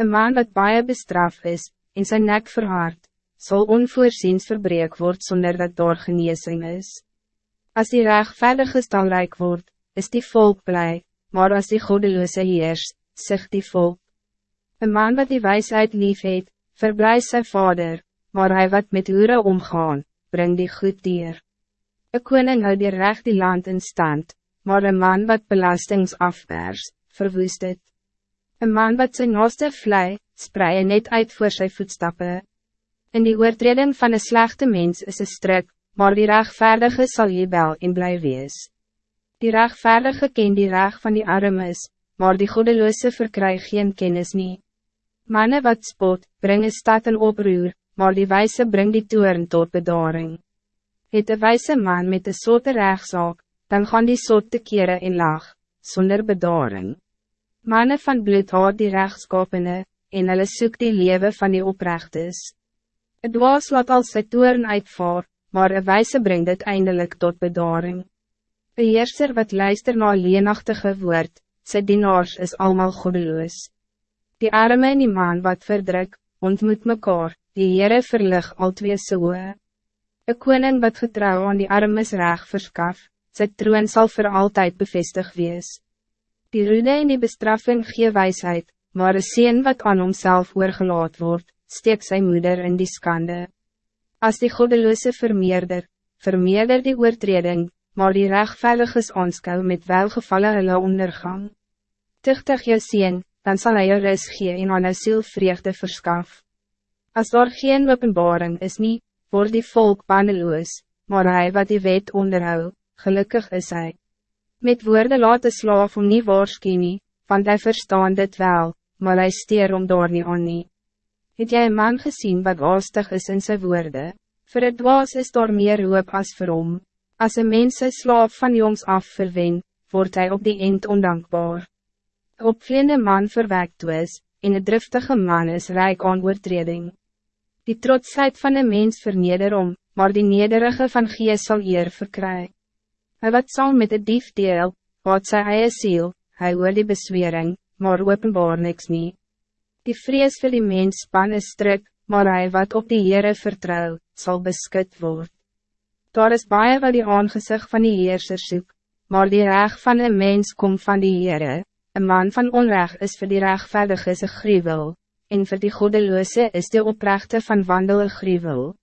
Een man wat baie bestraf is, en zijn nek verhard, zal onvoorziens verbreek worden zonder dat daar geneesing is. Als die rechtvaardige talrijk wordt, is die volk blij, maar als die godeloze heers, zegt die volk. Een man wat die wijsheid lief het, verblijft zijn vader, maar hij wat met uren omgaan, brengt die goed dier. Een koning houdt die recht die land in stand, maar een man wat belastings afwers, verwoest het. Een man wat zijn naaste vlei, sprei net uit voor zijn voetstappen. In die oortreding van een slechte mens is een strik, maar die rechtvaardige zal je bel in blij wees. Die rechtvaardige ken die reg van die armes, maar die godeloze verkrijg geen kennis nie. Mannen wat spot, brengen stad in oproer, maar die wijze brengt die toeren tot bedaring. Het de wijze man met de sote rechtszaak, dan gaan die sote keren in lag, zonder bedaring. Mannen van bloed haat die rechtskapene, en hulle soek die lewe van die oprechtes. Het was laat als sy toeren uitvaar, maar een wijze brengt het eindelijk tot bedaring. Een heerser wat luister na leenachtige woord, sy dienaars is allemaal godeloos. Die arme en die man wat verdruk, ontmoet mekaar, die Heere verlig al twee soe. Een koning wat getrouw aan die armes reg verskaf, sy troon sal voor altijd bevestig wees. Die rude en die bestraffing gee wijsheid, maar een sien wat aan homself oorgelaat wordt, steek zijn moeder in die skande. Als die goddeloze vermeerder, vermeerder die oortreding, maar die rechtvaardig is aanskou met welgevallen hulle ondergang. Tuchtig jou sien, dan zal hij jou ris gee en aan jou siel vreugde verskaf. As daar geen openbaring is nie, word die volk baneloos, maar hij wat die wet onderhou, gelukkig is hij. Met woorden laat de slaaf om nie waarskie nie, want hij verstaan dit wel, maar hij steer om daar nie aan nie. Het jy een man gezien wat haastig is in zijn woorden? Voor het dwaas is daar meer hoop als vir hom. As een mens sy slaaf van jongs af verwen, wordt hij op die eind ondankbaar. Een opvleende man verwekt is, en een driftige man is rijk aan oortreding. Die trotsheid van een mens verneder om, maar die nederige van gees sal eer verkry. Hy wat zal met de dief deel, wat sy eie ziel, hy hoor die beswering, maar openbaar niks niet. Die vrees vir die mens span is strik, maar hij wat op die Heere vertrouw, zal beskut worden. Daar is baie wat die aangezicht van die Heerser soek, maar die reg van een mens komt van die Heere, een man van onrecht is voor die rechtvaardige een gruwel, en voor die godeloze is de oprechte van wandel een gruwel.